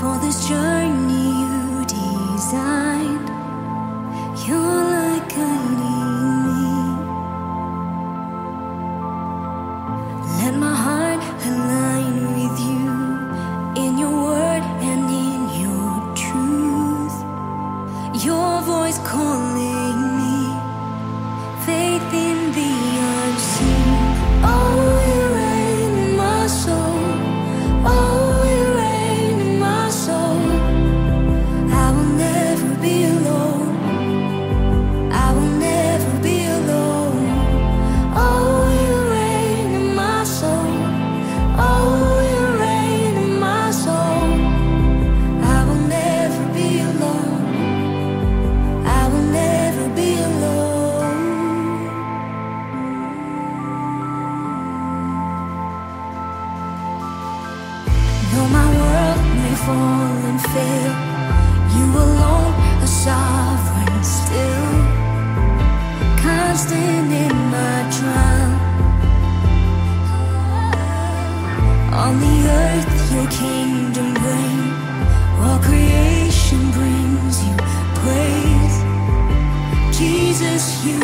for this journey. Though my world may fall and fail, you alone are sovereign still. Constant in my trial. On the earth, your kingdom reign. All creation brings you praise. Jesus, you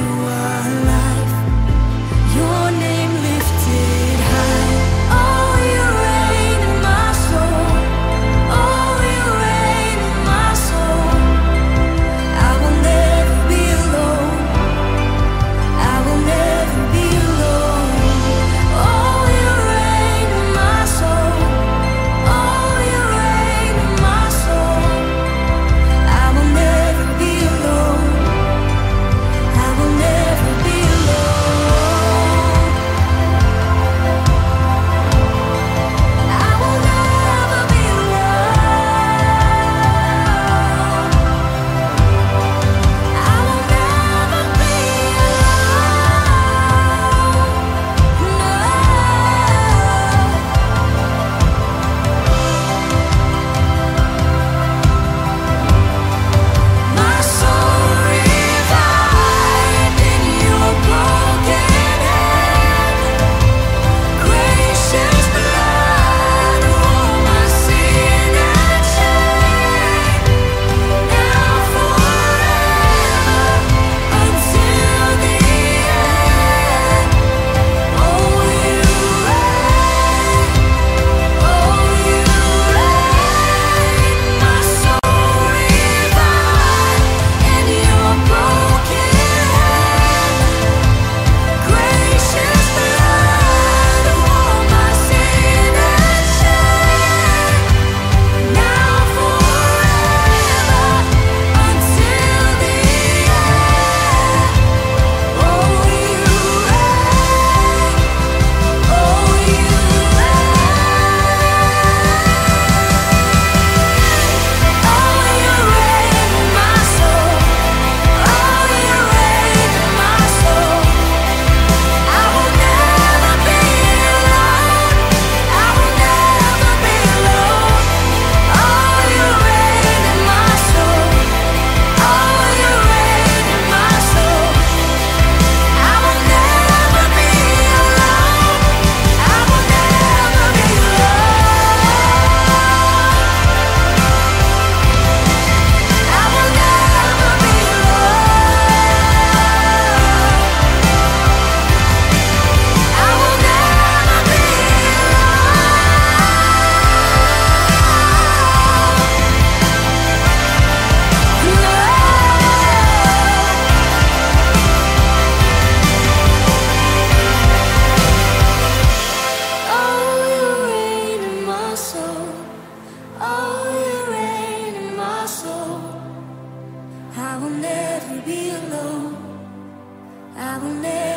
I will never be alone. I will never.